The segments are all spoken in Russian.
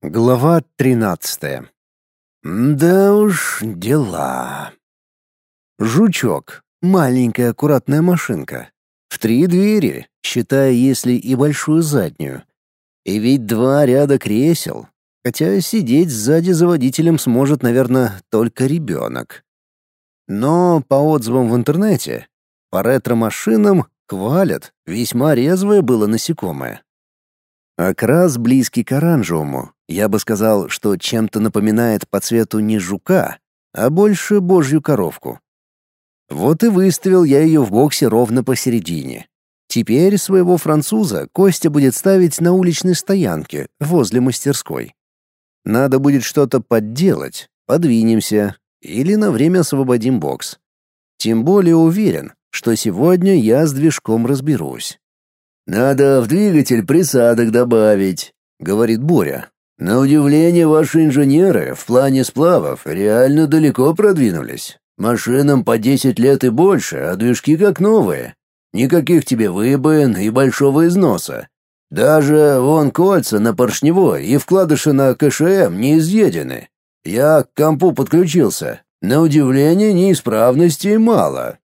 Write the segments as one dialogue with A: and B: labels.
A: Глава тринадцатая. Да уж, дела. Жучок. Маленькая аккуратная машинка. В три двери, считая, если и большую заднюю. И ведь два ряда кресел. Хотя сидеть сзади за водителем сможет, наверное, только ребенок. Но по отзывам в интернете, по ретро-машинам хвалят, весьма резвое было насекомое. Окрас близкий к оранжевому. Я бы сказал, что чем-то напоминает по цвету не жука, а больше божью коровку. Вот и выставил я ее в боксе ровно посередине. Теперь своего француза Костя будет ставить на уличной стоянке возле мастерской. Надо будет что-то подделать, подвинемся или на время освободим бокс. Тем более уверен, что сегодня я с движком разберусь.
B: «Надо в двигатель присадок добавить», — говорит Боря. «На удивление, ваши инженеры в плане сплавов реально далеко продвинулись. Машинам по десять лет и больше, а движки как новые. Никаких тебе выбоин и большого износа. Даже вон кольца на поршневой и вкладыши на КШМ не изъедены. Я к компу подключился. На удивление, неисправностей мало».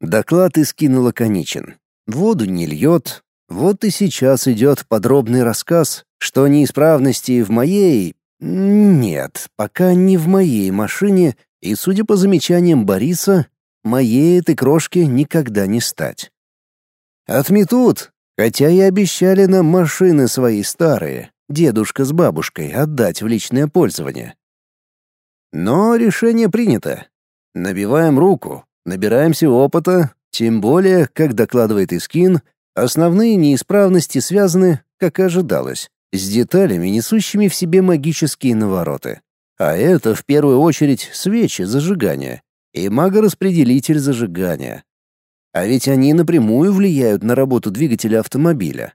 A: Доклад и скинул лаконичен. Воду не льет. Вот и сейчас идет подробный рассказ, что неисправности в моей... Нет, пока не в моей машине, и, судя по замечаниям Бориса, моей этой крошке никогда не стать. Отметут, хотя и обещали нам машины свои старые, дедушка с бабушкой, отдать в личное пользование. Но решение принято. Набиваем руку, набираемся опыта, тем более, как докладывает Искин, основные неисправности связаны, как и ожидалось, с деталями, несущими в себе магические навороты. А это, в первую очередь, свечи зажигания и магораспределитель зажигания. А ведь они напрямую влияют на работу двигателя автомобиля.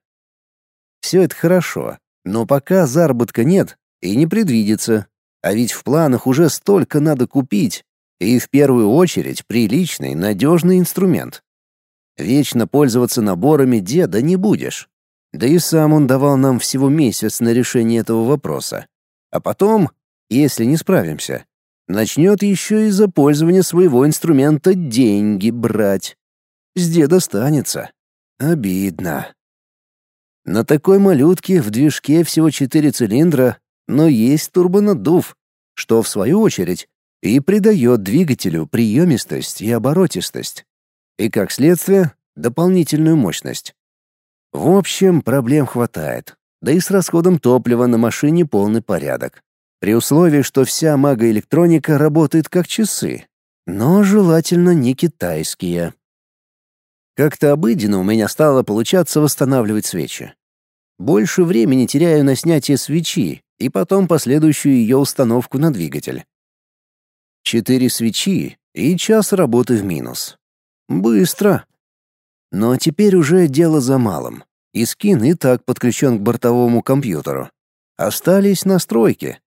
A: Все это хорошо, но пока заработка нет и не предвидится. А ведь в планах уже столько надо купить, и в первую очередь приличный, надежный инструмент. Вечно пользоваться наборами деда не будешь. Да и сам он давал нам всего месяц на решение этого вопроса. А потом, если не справимся, начнет еще и за пользование своего инструмента деньги брать. С деда останется. Обидно. На такой малютке в движке всего четыре цилиндра, но есть турбонаддув, что, в свою очередь, и придает двигателю приемистость и оборотистость. И, как следствие, дополнительную мощность. В общем, проблем хватает. Да и с расходом топлива на машине полный порядок. При условии, что вся магоэлектроника работает как часы. Но желательно не китайские. Как-то обыденно у меня стало получаться восстанавливать свечи. Больше времени теряю на снятие свечи и потом последующую ее установку на двигатель. Четыре свечи и час работы в минус. Быстро. Но теперь уже дело за малым. И скин и так подключен к бортовому компьютеру. Остались настройки.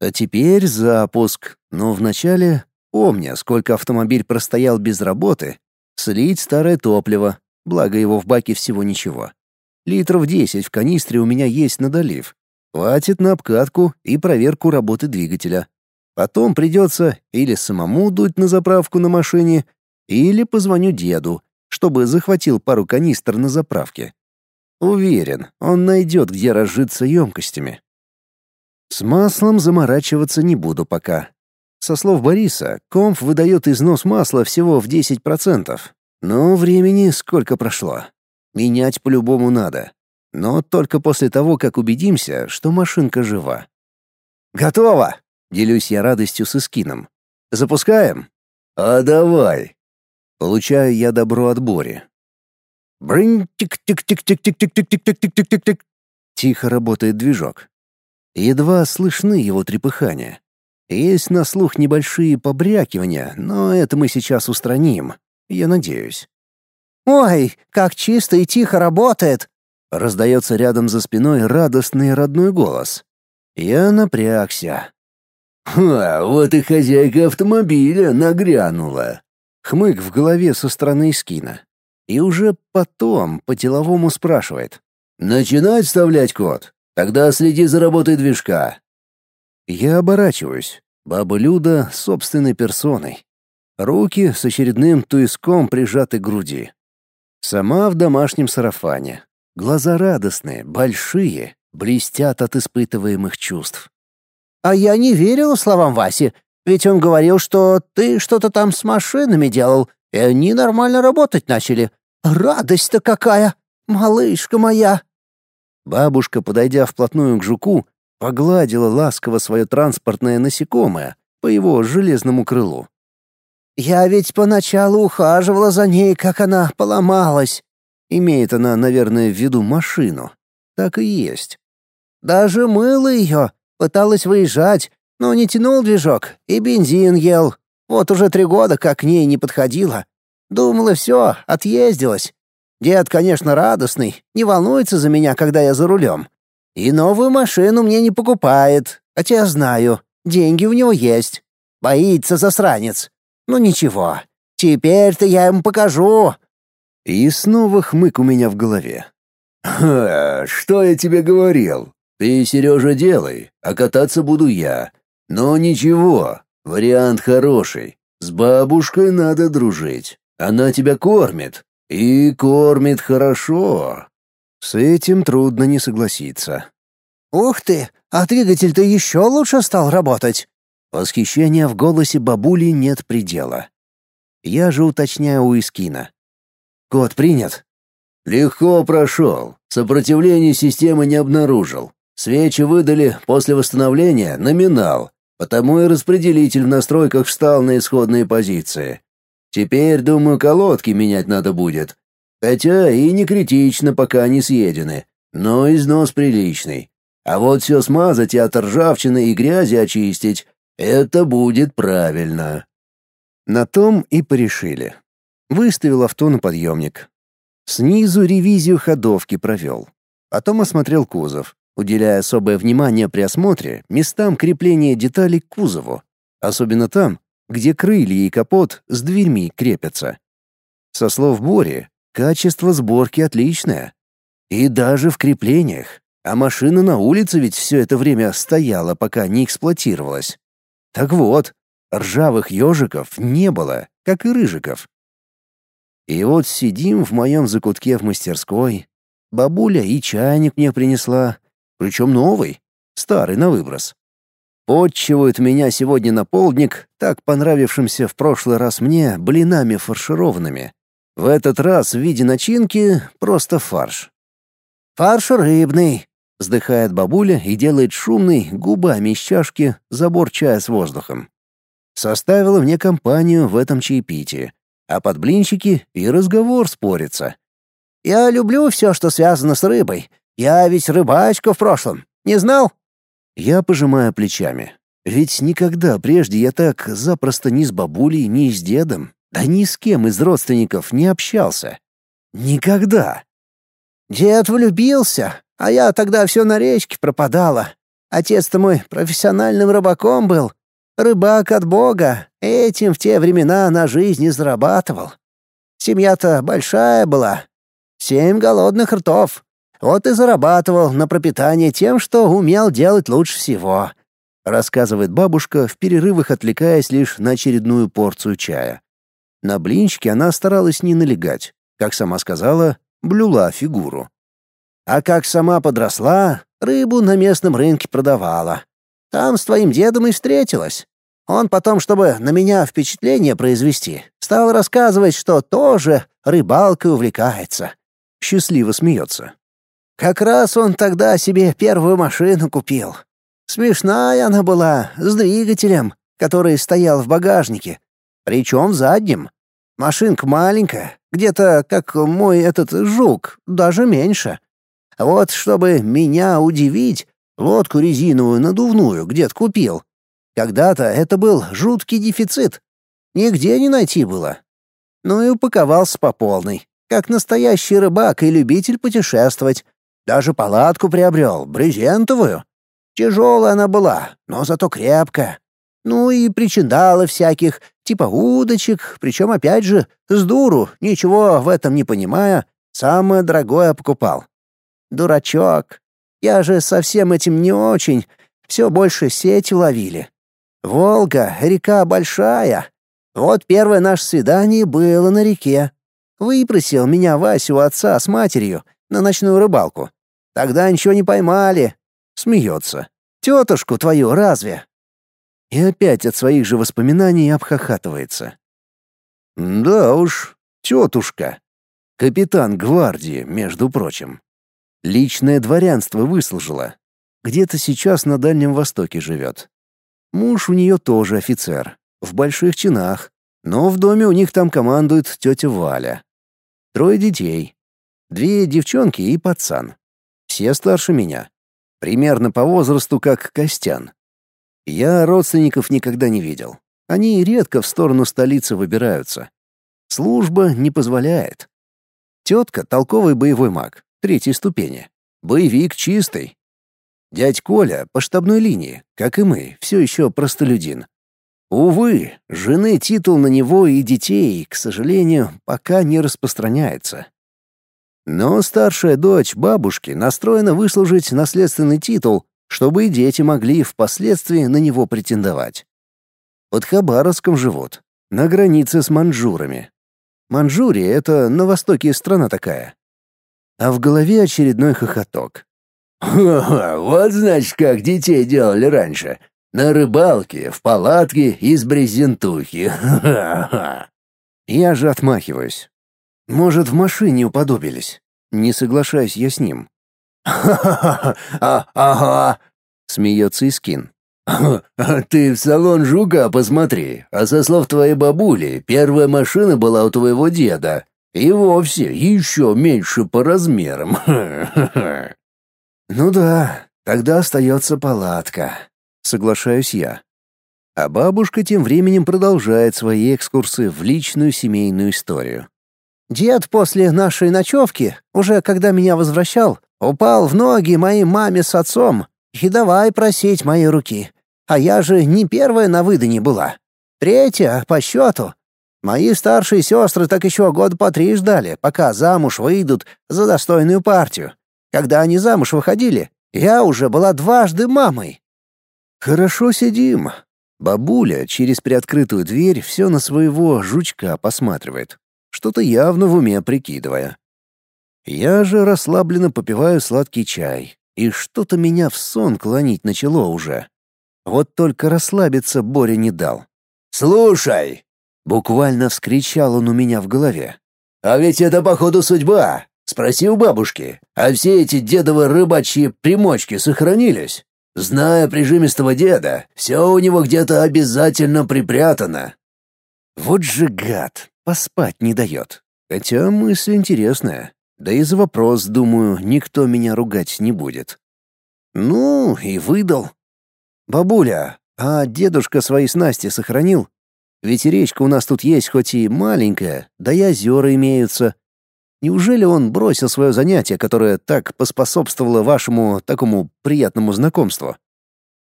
A: А теперь запуск. Но вначале, помня, сколько автомобиль простоял без работы, слить старое топливо, благо его в баке всего ничего. Литров 10 в канистре у меня есть на долив. Хватит на обкатку и проверку работы двигателя. Потом придется или самому дуть на заправку на машине, или позвоню деду, чтобы захватил пару канистр на заправке. Уверен, он найдет, где разжиться емкостями. С маслом заморачиваться не буду пока. Со слов Бориса, комф выдает износ масла всего в 10%. Но времени сколько прошло. Менять по-любому надо. Но только после того, как убедимся, что машинка жива. «Готово!» Делюсь я радостью с Искином. Запускаем?
B: А давай.
A: Получаю я добро от Бори. брынь тик тик тик тик тик тик тик тик тик тик тик тик тик Тихо работает движок. Едва слышны его трепыхания. Есть на слух небольшие побрякивания, но это мы сейчас устраним, я надеюсь.
C: «Ой, как чисто и тихо работает!»
A: Раздается рядом за спиной радостный родной голос. Я напрягся.
B: «Ха, вот и хозяйка автомобиля нагрянула!»
A: Хмык в голове со стороны скина. И уже потом по-деловому спрашивает.
B: «Начинать вставлять код? Тогда следи за работой движка».
A: Я оборачиваюсь. Баба Люда собственной персоной. Руки с очередным туиском прижаты к груди. Сама в домашнем сарафане. Глаза радостные, большие, блестят от испытываемых чувств.
C: «А я не верила словам Васи, ведь он говорил, что ты что-то там с машинами делал, и они нормально работать начали. Радость-то какая! Малышка моя!»
A: Бабушка, подойдя вплотную к жуку, погладила ласково свое транспортное насекомое по его железному крылу.
C: «Я ведь поначалу ухаживала за ней, как она поломалась».
A: Имеет она, наверное, в виду машину. Так и есть.
C: «Даже мыла ее, пыталась выезжать, но не тянул движок и бензин ел. Вот уже три года как к ней не подходила. Думала, все, отъездилась. Дед, конечно, радостный, не волнуется за меня, когда я за рулем. И новую машину мне не покупает, хотя я знаю, деньги у него есть. Боится засранец. Ну ничего, теперь-то я ему покажу.
A: И снова хмык у меня в голове.
B: «Ха, что я тебе говорил? Ты, Сережа, делай, а кататься буду я. Но ничего, вариант хороший. С бабушкой надо дружить. Она тебя кормит. И кормит хорошо».
A: С этим трудно не согласиться.
C: «Ух ты, а двигатель-то еще лучше стал работать!»
A: Восхищения в голосе бабули нет предела. Я же уточняю у Искина. «Код принят?»
B: «Легко прошел. Сопротивление системы не обнаружил. Свечи выдали после восстановления номинал, потому и распределитель в настройках встал на исходные позиции. Теперь, думаю, колодки менять надо будет. Хотя и не критично, пока не съедены, но износ приличный. А вот все смазать и от ржавчины и грязи очистить это будет правильно.
A: На том и порешили. Выставил авто на подъемник. Снизу ревизию ходовки провел. Потом осмотрел кузов, уделяя особое внимание при осмотре местам крепления деталей к кузову, особенно там, где крылья и капот с дверьми крепятся. Со слов Бори, качество сборки отличное. И даже в креплениях. А машина на улице ведь все это время стояла, пока не эксплуатировалась. Так вот, ржавых ежиков не было, как и рыжиков. И вот сидим в моем закутке в мастерской. Бабуля и чайник мне принесла, причем новый, старый на выброс. Подчивают меня сегодня на полдник, так понравившимся в прошлый раз мне, блинами фаршированными. В этот раз в виде начинки просто фарш.
C: «Фарш рыбный»,
A: Вздыхает бабуля и делает шумный губами из чашки забор чая с воздухом. Составила мне компанию в этом чаепитии, а под блинчики и разговор спорится.
C: «Я люблю все, что связано с рыбой. Я ведь рыбачка в прошлом. Не знал?»
A: Я пожимаю плечами. Ведь никогда прежде я так запросто ни с бабулей, ни с дедом, да ни с кем из родственников не общался. Никогда.
C: «Дед влюбился, а я тогда все на речке пропадала. Отец-то мой профессиональным рыбаком был. Рыбак от бога. Этим в те времена на жизнь и зарабатывал. Семья-то большая была. Семь голодных ртов. Вот и зарабатывал на пропитание тем, что умел делать лучше всего.
A: Рассказывает бабушка, в перерывах отвлекаясь лишь на очередную порцию чая. На блинчики она старалась не налегать. Как сама сказала, блюла фигуру. А как сама подросла, рыбу на местном рынке продавала. Там с твоим дедом и встретилась. Он потом, чтобы на меня впечатление произвести, стал рассказывать, что тоже рыбалкой увлекается. Счастливо смеется. Как раз он тогда себе первую машину купил. Смешная она была, с двигателем, который стоял в багажнике, причем в заднем. Машинка маленькая, где-то как мой этот жук, даже меньше. Вот чтобы меня удивить, лодку резиновую надувную где-то купил. Когда-то это был жуткий дефицит. Нигде не найти было. Ну и упаковался по полной, как настоящий рыбак и любитель путешествовать. Даже палатку приобрел, брезентовую. Тяжелая она была, но зато крепкая. Ну и причиндалы всяких, типа удочек, причем опять же, с дуру, ничего в этом не понимая, самое дорогое покупал. Дурачок.
C: Я же со всем этим не очень. Все больше сеть ловили. Волга — река большая. Вот первое наше свидание было на реке. Выпросил меня Васю отца с матерью на ночную рыбалку. Тогда ничего не поймали. Смеется. Тетушку твою разве? И опять от своих же воспоминаний обхахатывается.
A: Да уж, тетушка. Капитан гвардии, между прочим. Личное дворянство выслужила. Где-то сейчас на Дальнем Востоке живет. Муж у нее тоже офицер, в больших чинах, но в доме у них там командует тетя Валя. Трое детей. Две девчонки и пацан. Все старше меня. Примерно по возрасту, как Костян. Я родственников никогда не видел. Они редко в сторону столицы выбираются. Служба не позволяет. Тетка — толковый боевой маг, третьей ступени. Боевик чистый. Дядь Коля по штабной линии, как и мы, все еще простолюдин. Увы, жены титул на него и детей, к сожалению, пока не распространяется. Но старшая дочь бабушки настроена выслужить наследственный титул, чтобы и дети могли впоследствии на него претендовать. Под Хабаровском живут, на границе с манжурами. Манчжурия — это на востоке страна такая. А в голове очередной хохоток.
B: «Ха-ха, вот значит, как детей делали раньше. На рыбалке, в палатке из брезентухи. Ха-ха-ха».
A: Я же отмахиваюсь. Может, в машине уподобились. Не соглашаюсь я с ним.
B: «Ха-ха-ха, а, ага», —
A: смеется Искин.
B: «Ты в салон жука посмотри, а со слов твоей бабули, первая машина была у твоего деда. И вовсе еще меньше по размерам.
A: Ну да, тогда остается палатка. Соглашаюсь я. А бабушка тем временем продолжает свои экскурсы в личную семейную историю.
C: Дед после нашей ночевки, уже когда меня возвращал, упал в ноги моей маме с отцом и давай просить моей руки. А я же не первая на выдане была. Третья по счету. Мои старшие сестры так еще год по три ждали, пока замуж выйдут за достойную партию. Когда они замуж выходили, я уже была дважды мамой.
A: Хорошо сидим. Бабуля через приоткрытую дверь все на своего жучка посматривает, что-то явно в уме прикидывая. Я же расслабленно попиваю сладкий чай, и что-то меня в сон клонить начало уже. Вот только расслабиться Боря не дал.
B: «Слушай!»
A: — буквально вскричал он у меня в голове.
B: «А ведь это, походу, судьба. Спроси у бабушки, а все эти дедовы рыбачьи примочки сохранились? Зная прижимистого деда, все у него где-то обязательно припрятано».
A: Вот же гад, поспать не дает. Хотя мысль интересная. Да и за вопрос, думаю, никто меня ругать не будет. Ну, и выдал. «Бабуля, а дедушка свои снасти сохранил? Ведь речка у нас тут есть хоть и маленькая, да и озера имеются. Неужели он бросил свое занятие, которое так поспособствовало вашему такому приятному знакомству?»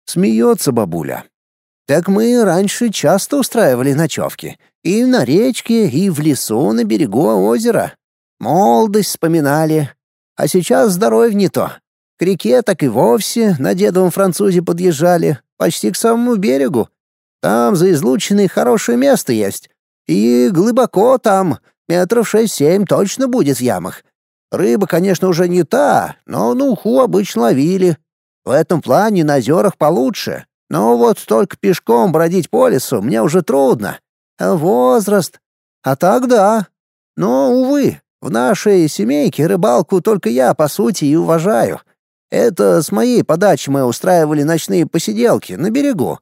A: Смеется бабуля.
C: «Так мы раньше часто устраивали ночевки. И на речке, и в лесу на берегу озера. Молодость вспоминали. А сейчас здоровье не то. К реке так и вовсе на дедовом французе подъезжали, почти к самому берегу. Там за излученной хорошее место есть. И глубоко там, метров шесть-семь точно будет в ямах. Рыба, конечно, уже не та, но на уху обычно ловили. В этом плане на озерах получше. Но вот только пешком бродить по лесу мне уже трудно. Возраст. А так да. Но, увы, в нашей семейке рыбалку только я, по сути, и уважаю. Это с моей подачи мы устраивали ночные посиделки на берегу.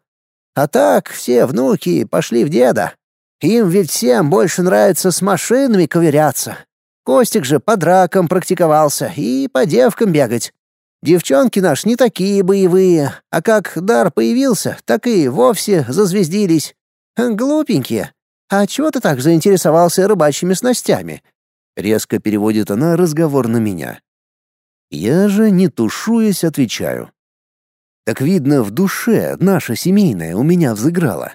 C: А так все внуки пошли в деда. Им ведь всем больше нравится с машинами ковыряться. Костик же по дракам практиковался и по девкам бегать. Девчонки наши не такие боевые, а как дар появился, так и вовсе зазвездились. Глупенькие. А чего ты так заинтересовался рыбачьими снастями?
A: Резко переводит она разговор на меня. Я же, не тушуясь, отвечаю. Так видно, в душе наша семейная у меня взыграла.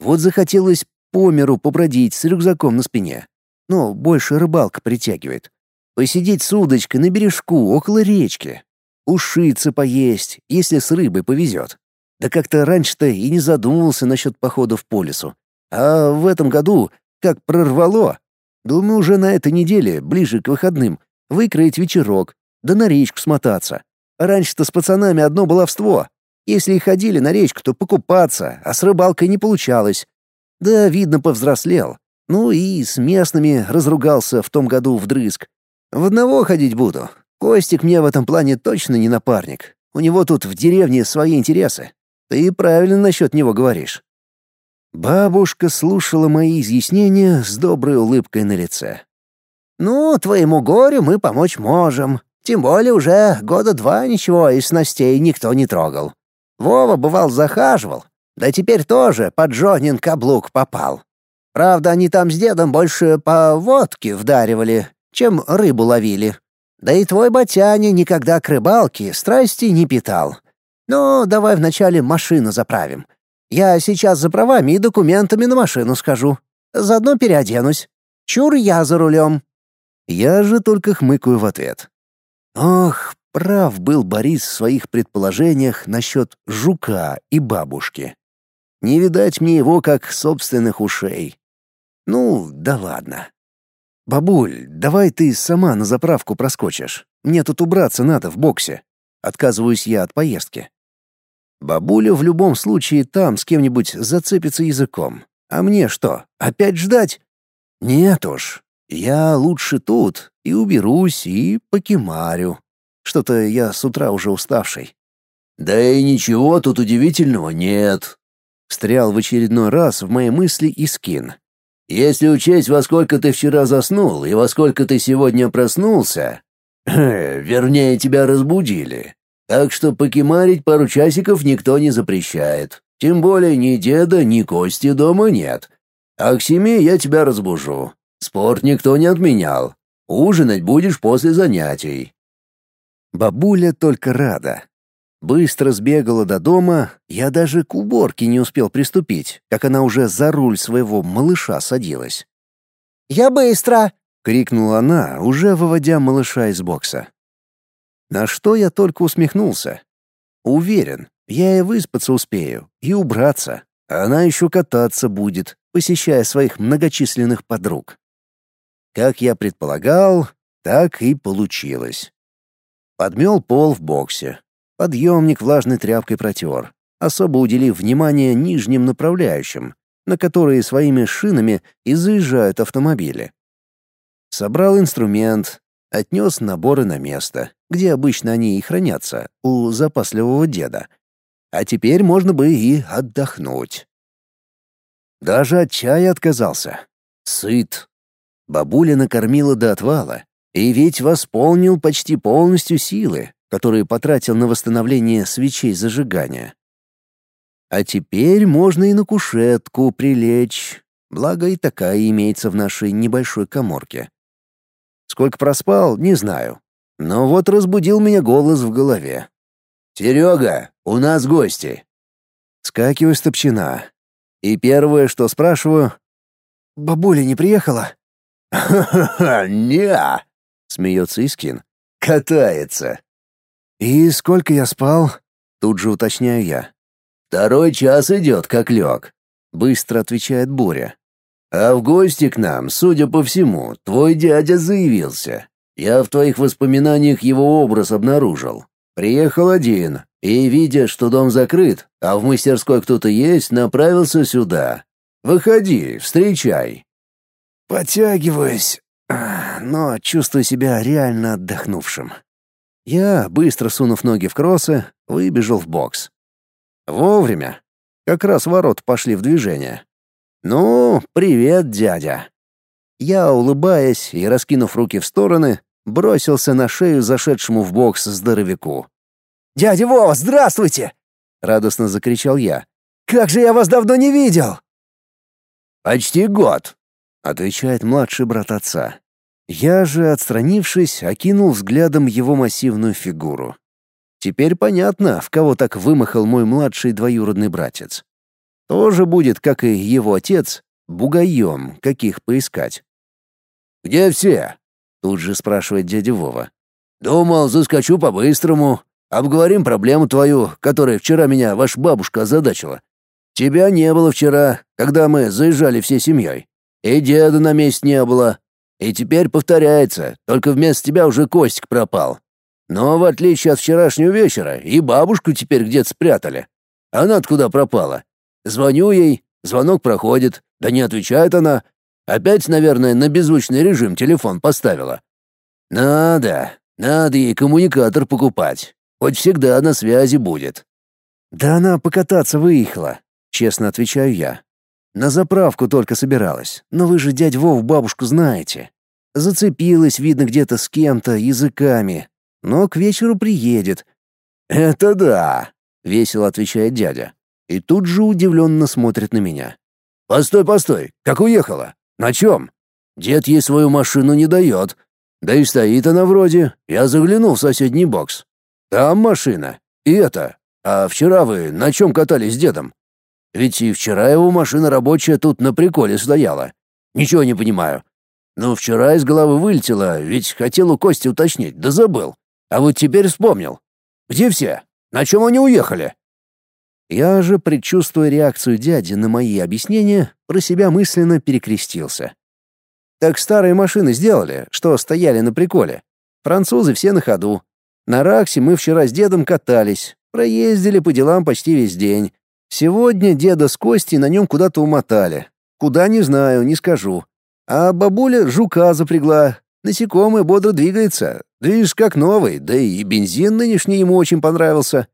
A: Вот захотелось по миру побродить с рюкзаком на спине. Но больше рыбалка притягивает. Посидеть с удочкой на бережку около речки. Ушицы поесть, если с рыбой повезет. Да как-то раньше-то и не задумывался насчет походов по лесу. А в этом году, как прорвало, думаю, уже на этой неделе, ближе к выходным, выкроить вечерок, да на речку смотаться. Раньше-то с пацанами одно баловство. Если и ходили на речку, то покупаться, а с рыбалкой не получалось. Да, видно, повзрослел. Ну и с местными разругался в том году вдрызг. В одного ходить буду. Костик мне в этом плане точно не напарник. У него тут в деревне свои интересы. Ты правильно насчет него говоришь. Бабушка слушала мои изъяснения с доброй улыбкой на лице.
C: «Ну, твоему горю мы помочь можем. Тем более уже года два ничего из снастей никто не трогал. Вова, бывал, захаживал. Да теперь тоже под Жонин каблук попал. Правда, они там с дедом больше по водке вдаривали, чем рыбу ловили. Да и твой батяня никогда к рыбалке страсти не питал. Ну, давай вначале машину заправим. Я сейчас за правами и документами на машину скажу. Заодно переоденусь. Чур я за рулем».
A: Я же только хмыкаю в ответ. Ох, прав был Борис в своих предположениях насчет жука и бабушки. Не видать мне его как собственных ушей. Ну, да ладно. Бабуль, давай ты сама на заправку проскочишь. Мне тут убраться надо в боксе. Отказываюсь я от поездки. Бабуля в любом случае там с кем-нибудь зацепится языком. А мне что, опять ждать? Нет уж. Я лучше тут и уберусь, и покемарю. Что-то я с утра уже уставший.
B: Да и ничего тут удивительного нет.
A: Встрял в очередной раз в мои мысли и скин.
B: Если учесть, во сколько ты вчера заснул и во сколько ты сегодня проснулся, вернее, тебя разбудили. Так что покемарить пару часиков никто не запрещает. Тем более ни деда, ни Кости дома нет. А к семи я тебя разбужу. Спорт никто не отменял. Ужинать будешь после занятий.
A: Бабуля только рада. Быстро сбегала до дома, я даже к уборке не успел приступить, как она уже за руль своего малыша садилась.
C: «Я быстро!»
A: — крикнула она, уже выводя малыша из бокса. На что я только усмехнулся. Уверен, я и выспаться успею, и убраться, а она еще кататься будет, посещая своих многочисленных подруг. Как я предполагал, так и получилось. Подмел пол в боксе, Подъемник влажной тряпкой протер, особо уделив внимание нижним направляющим, на которые своими шинами и заезжают автомобили. Собрал инструмент, отнес наборы на место, где обычно они и хранятся, у запасливого деда. А теперь можно бы и отдохнуть. Даже от чая отказался. Сыт. Бабуля накормила до отвала, и ведь восполнил почти полностью силы, которые потратил на восстановление свечей зажигания. А теперь можно и на кушетку прилечь, благо и такая имеется в нашей небольшой коморке. Сколько проспал, не знаю. Но вот разбудил меня голос в голове.
B: «Серега, у нас гости!»
A: Скакиваю с топчина. И первое, что спрашиваю... «Бабуля не приехала?»
B: «Ха-ха-ха, не смеется Искин. «Катается!»
A: «И сколько я спал?» — тут же уточняю я.
B: «Второй час идет, как лег», —
A: быстро отвечает Боря.
B: «А в гости к нам, судя по всему, твой дядя заявился. Я в твоих воспоминаниях его образ обнаружил. Приехал один, и, видя, что дом закрыт, а в мастерской кто-то есть, направился сюда. Выходи, встречай».
A: Подтягиваюсь, но чувствую себя реально отдохнувшим. Я, быстро сунув ноги в кроссы, выбежал в бокс. Вовремя. Как раз ворот пошли в движение. «Ну, привет, дядя!» Я, улыбаясь и раскинув руки в стороны, бросился на шею зашедшему в бокс здоровяку.
C: «Дядя Вова, здравствуйте!» — радостно закричал я. «Как же я вас давно не видел!»
B: «Почти год», —
A: отвечает младший брат отца. Я же, отстранившись, окинул взглядом его массивную фигуру. Теперь понятно, в кого так вымахал мой младший двоюродный братец. Тоже будет, как и его отец, бугаем, каких поискать.
B: «Где все?» — тут же спрашивает дядя Вова. «Думал, заскочу по-быстрому. Обговорим проблему твою, которая вчера меня ваша бабушка озадачила. Тебя не было вчера, когда мы заезжали всей семьей. И деда на месте не было. И теперь повторяется, только вместо тебя уже Костик пропал. Но в отличие от вчерашнего вечера, и бабушку теперь где-то спрятали. Она откуда пропала? Звоню ей, звонок проходит, да не отвечает она. Опять, наверное, на беззвучный режим телефон поставила. Надо, надо ей коммуникатор покупать. Хоть всегда на связи будет.
A: Да она покататься выехала, честно отвечаю я. На заправку только собиралась, но вы же дядь Вов бабушку знаете. Зацепилась, видно, где-то с кем-то, языками. Но к вечеру приедет.
B: «Это да», — весело отвечает дядя.
A: И тут же удивленно смотрит на меня.
B: «Постой, постой, как уехала? На чем? Дед ей свою машину не дает. Да и стоит она вроде. Я заглянул в соседний бокс. Там машина. И это. А вчера вы на чем катались с дедом? Ведь и вчера его машина рабочая тут на приколе стояла. Ничего не понимаю. Но вчера из головы вылетело, ведь хотел у Кости уточнить, да забыл. А вот теперь вспомнил. Где все? На чем они уехали?
A: Я же, предчувствуя реакцию дяди на мои объяснения, про себя мысленно перекрестился. Так старые машины сделали, что стояли на приколе. Французы все на ходу. На Раксе мы вчера с дедом катались, проездили по делам почти весь день. Сегодня деда с Костей на нем куда-то умотали. Куда не знаю, не скажу. А бабуля жука запрягла. Насекомое бодро двигается. Движ как новый, да и бензин нынешний ему очень понравился.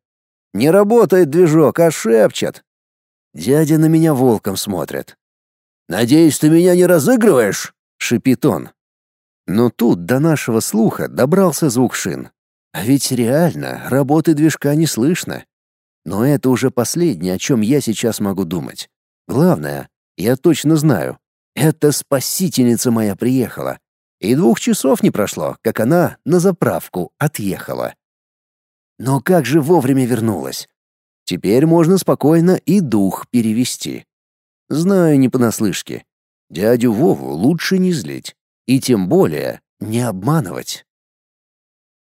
A: Не работает движок, а шепчет. Дядя на меня волком смотрит.
B: «Надеюсь, ты меня не разыгрываешь?»
A: — шипит он. Но тут до нашего слуха добрался звук шин. А ведь реально, работы движка не слышно. Но это уже последнее, о чем я сейчас могу думать. Главное, я точно знаю, это спасительница моя приехала. И двух часов не прошло, как она на заправку отъехала. Но как же вовремя вернулась? Теперь можно спокойно и дух перевести. Знаю не понаслышке. Дядю Вову лучше не злить. И тем более не обманывать.